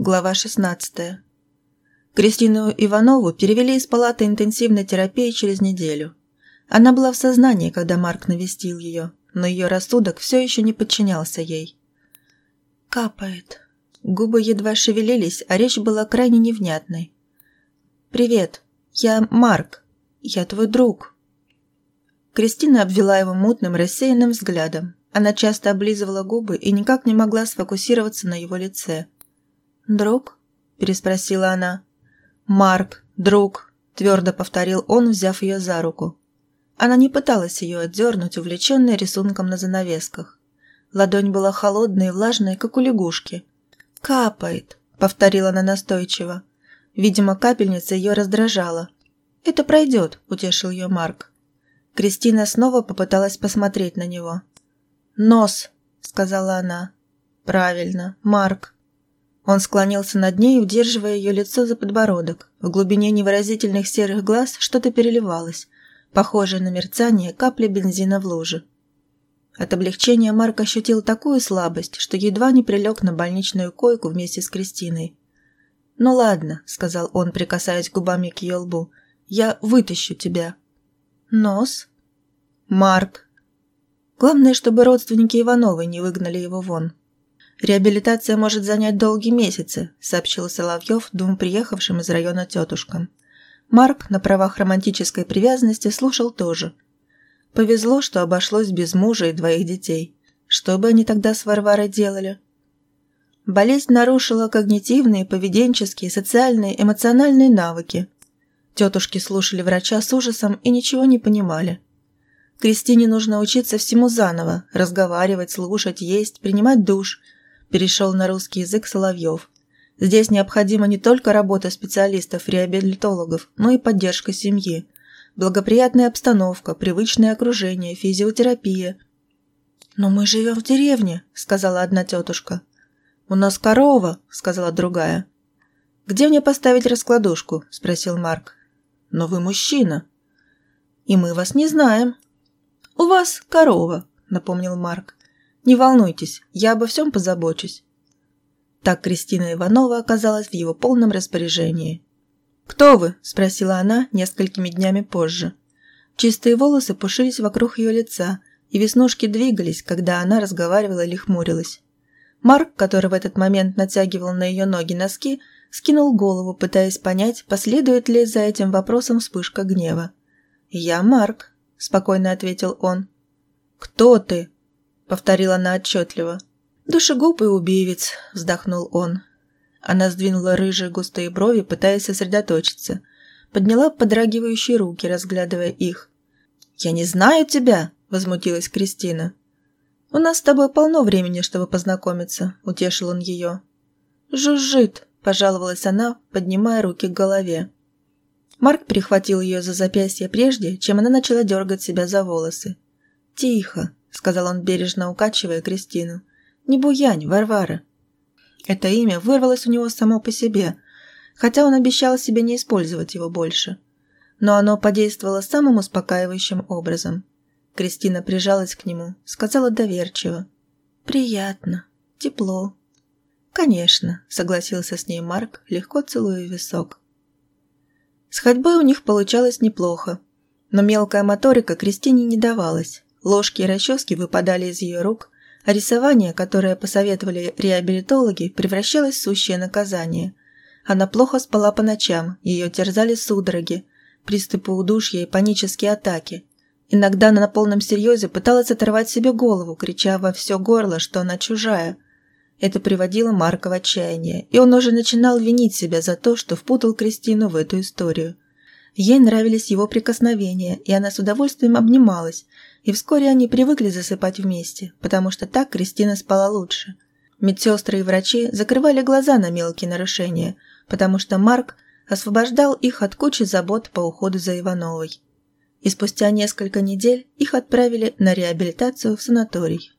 Глава 16. Кристину Иванову перевели из палаты интенсивной терапии через неделю. Она была в сознании, когда Марк навестил ее, но ее рассудок все еще не подчинялся ей. «Капает». Губы едва шевелились, а речь была крайне невнятной. «Привет, я Марк. Я твой друг». Кристина обвела его мутным, рассеянным взглядом. Она часто облизывала губы и никак не могла сфокусироваться на его лице – «Друг?» – переспросила она. «Марк, друг», – твердо повторил он, взяв ее за руку. Она не пыталась ее отдернуть, увлеченная рисунком на занавесках. Ладонь была холодной и влажной, как у лягушки. «Капает», – повторила она настойчиво. Видимо, капельница ее раздражала. «Это пройдет», – утешил ее Марк. Кристина снова попыталась посмотреть на него. «Нос», – сказала она. «Правильно, Марк». Он склонился над ней, удерживая ее лицо за подбородок. В глубине невыразительных серых глаз что-то переливалось, похожее на мерцание капли бензина в луже. От облегчения Марк ощутил такую слабость, что едва не прилег на больничную койку вместе с Кристиной. «Ну ладно», — сказал он, прикасаясь губами к ее лбу, — «я вытащу тебя». «Нос?» «Марк». Главное, чтобы родственники Ивановой не выгнали его вон. «Реабилитация может занять долгие месяцы», – сообщил Соловьев двум приехавшим из района тетушкам. Марк на правах романтической привязанности слушал тоже. Повезло, что обошлось без мужа и двоих детей. Что бы они тогда с Варварой делали? Болезнь нарушила когнитивные, поведенческие, социальные, эмоциональные навыки. Тетушки слушали врача с ужасом и ничего не понимали. Кристине нужно учиться всему заново – разговаривать, слушать, есть, принимать душ – перешел на русский язык Соловьев. Здесь необходима не только работа специалистов-реабилитологов, но и поддержка семьи. Благоприятная обстановка, привычное окружение, физиотерапия. «Но мы живем в деревне», — сказала одна тетушка. «У нас корова», — сказала другая. «Где мне поставить раскладушку?» — спросил Марк. «Но вы мужчина». «И мы вас не знаем». «У вас корова», — напомнил Марк. Не волнуйтесь, я обо всем позабочусь». Так Кристина Иванова оказалась в его полном распоряжении. «Кто вы?» – спросила она несколькими днями позже. Чистые волосы пушились вокруг ее лица, и веснушки двигались, когда она разговаривала или хмурилась. Марк, который в этот момент натягивал на ее ноги носки, скинул голову, пытаясь понять, последует ли за этим вопросом вспышка гнева. «Я Марк», – спокойно ответил он. «Кто ты?» — повторила она отчетливо. «Душегуб и убивец», — вздохнул он. Она сдвинула рыжие густые брови, пытаясь сосредоточиться. Подняла подрагивающие руки, разглядывая их. «Я не знаю тебя!» — возмутилась Кристина. «У нас с тобой полно времени, чтобы познакомиться», — утешил он ее. «Жужжит», — пожаловалась она, поднимая руки к голове. Марк перехватил ее за запястье прежде, чем она начала дергать себя за волосы. «Тихо», — сказал он, бережно укачивая Кристину. «Не буянь, Варвара». Это имя вырвалось у него само по себе, хотя он обещал себе не использовать его больше. Но оно подействовало самым успокаивающим образом. Кристина прижалась к нему, сказала доверчиво. «Приятно. Тепло». «Конечно», — согласился с ней Марк, легко целуя висок. С ходьбой у них получалось неплохо, но мелкая моторика Кристине не давалась. Ложки и расчески выпадали из ее рук, а рисование, которое посоветовали реабилитологи, превращалось в сущее наказание. Она плохо спала по ночам, ее терзали судороги, приступы удушья и панические атаки. Иногда она на полном серьезе пыталась оторвать себе голову, крича во все горло, что она чужая. Это приводило Марка в отчаяние, и он уже начинал винить себя за то, что впутал Кристину в эту историю. Ей нравились его прикосновения, и она с удовольствием обнималась, и вскоре они привыкли засыпать вместе, потому что так Кристина спала лучше. Медсестры и врачи закрывали глаза на мелкие нарушения, потому что Марк освобождал их от кучи забот по уходу за Ивановой. И спустя несколько недель их отправили на реабилитацию в санаторий.